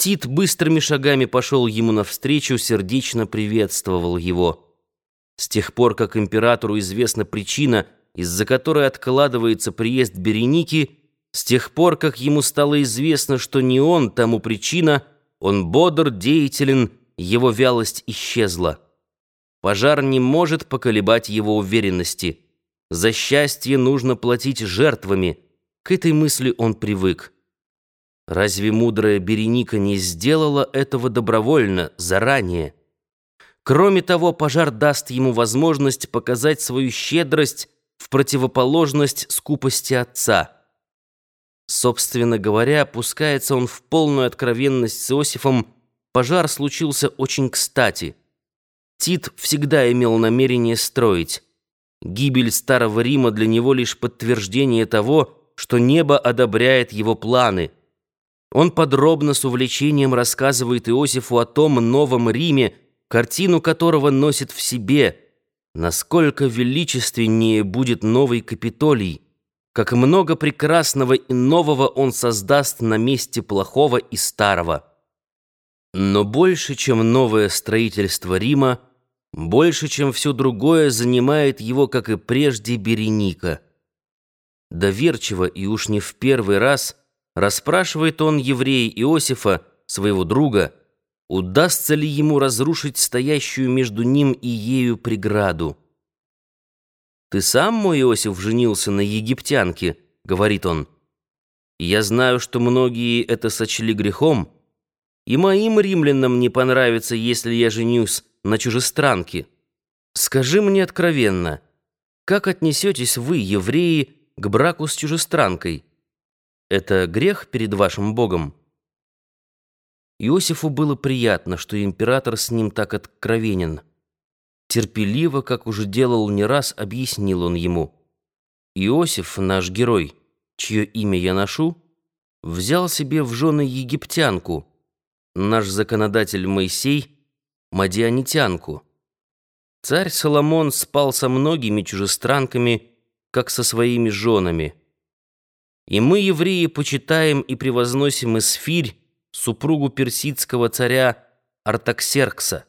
Тит быстрыми шагами пошел ему навстречу, сердечно приветствовал его. С тех пор, как императору известна причина, из-за которой откладывается приезд Береники, с тех пор, как ему стало известно, что не он тому причина, он бодр, деятелен, его вялость исчезла. Пожар не может поколебать его уверенности. За счастье нужно платить жертвами. К этой мысли он привык. Разве мудрая Береника не сделала этого добровольно, заранее? Кроме того, пожар даст ему возможность показать свою щедрость в противоположность скупости отца. Собственно говоря, пускается он в полную откровенность с Иосифом, пожар случился очень кстати. Тит всегда имел намерение строить. Гибель Старого Рима для него лишь подтверждение того, что небо одобряет его планы – он подробно с увлечением рассказывает Иосифу о том новом Риме, картину которого носит в себе, насколько величественнее будет новый Капитолий, как много прекрасного и нового он создаст на месте плохого и старого. Но больше, чем новое строительство Рима, больше, чем все другое, занимает его, как и прежде, Береника. Доверчиво и уж не в первый раз – Расспрашивает он еврея Иосифа, своего друга, удастся ли ему разрушить стоящую между ним и ею преграду. «Ты сам, мой Иосиф, женился на египтянке», — говорит он. «Я знаю, что многие это сочли грехом, и моим римлянам не понравится, если я женюсь на чужестранке. Скажи мне откровенно, как отнесетесь вы, евреи, к браку с чужестранкой?» Это грех перед вашим Богом?» Иосифу было приятно, что император с ним так откровенен. Терпеливо, как уже делал не раз, объяснил он ему. «Иосиф, наш герой, чье имя я ношу, взял себе в жены египтянку, наш законодатель Моисей — мадианитянку. Царь Соломон спал со многими чужестранками, как со своими женами». И мы, евреи, почитаем и превозносим Эсфирь, супругу персидского царя Артаксеркса.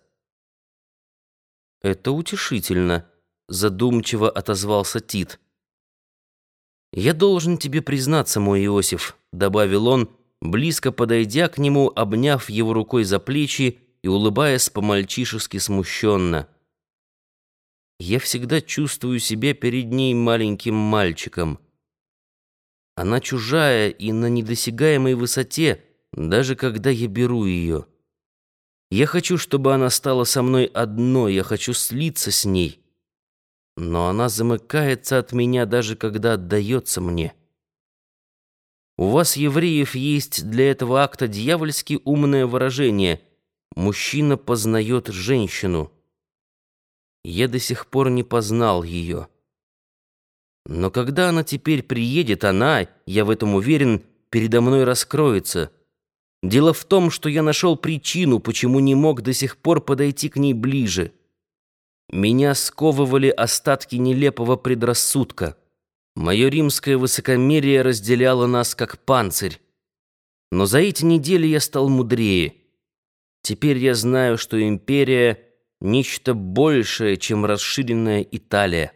«Это утешительно», — задумчиво отозвался Тит. «Я должен тебе признаться, мой Иосиф», — добавил он, близко подойдя к нему, обняв его рукой за плечи и улыбаясь по-мальчишески смущенно. «Я всегда чувствую себя перед ней маленьким мальчиком». Она чужая и на недосягаемой высоте, даже когда я беру ее. Я хочу, чтобы она стала со мной одной, я хочу слиться с ней. Но она замыкается от меня, даже когда отдается мне. У вас, евреев, есть для этого акта дьявольски умное выражение «мужчина познает женщину». Я до сих пор не познал ее. Но когда она теперь приедет, она, я в этом уверен, передо мной раскроется. Дело в том, что я нашел причину, почему не мог до сих пор подойти к ней ближе. Меня сковывали остатки нелепого предрассудка. Мое римское высокомерие разделяло нас как панцирь. Но за эти недели я стал мудрее. Теперь я знаю, что империя — нечто большее, чем расширенная Италия.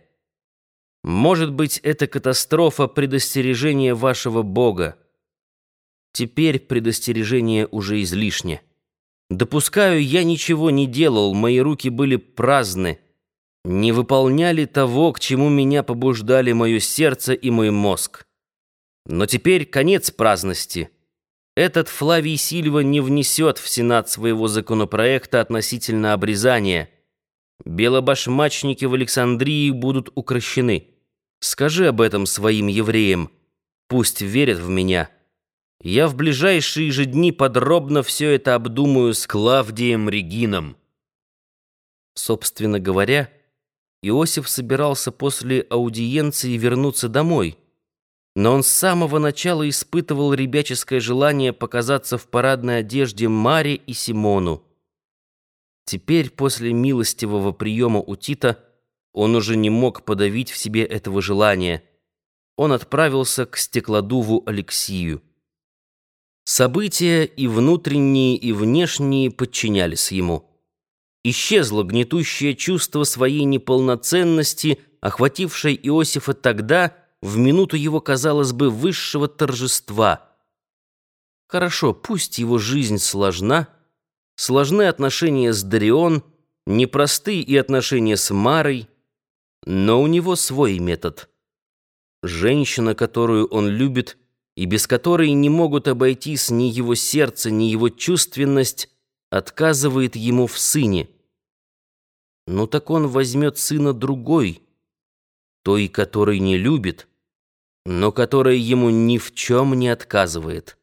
Может быть, это катастрофа предостережения вашего Бога. Теперь предостережение уже излишне. Допускаю, я ничего не делал, мои руки были праздны, не выполняли того, к чему меня побуждали мое сердце и мой мозг. Но теперь конец праздности. Этот Флавий Сильва не внесет в Сенат своего законопроекта относительно обрезания. Белобашмачники в Александрии будут укращены. Скажи об этом своим евреям. Пусть верят в меня. Я в ближайшие же дни подробно все это обдумаю с Клавдием Регином». Собственно говоря, Иосиф собирался после аудиенции вернуться домой, но он с самого начала испытывал ребяческое желание показаться в парадной одежде Маре и Симону. Теперь, после милостивого приема у Тита, он уже не мог подавить в себе этого желания. Он отправился к стеклодуву Алексию. События и внутренние, и внешние подчинялись ему. Исчезло гнетущее чувство своей неполноценности, охватившее Иосифа тогда, в минуту его, казалось бы, высшего торжества. Хорошо, пусть его жизнь сложна, сложны отношения с Дарион, непростые и отношения с Марой, но у него свой метод. Женщина, которую он любит, и без которой не могут обойтись ни его сердце, ни его чувственность, отказывает ему в сыне. Ну так он возьмет сына другой, той, который не любит, но которая ему ни в чем не отказывает.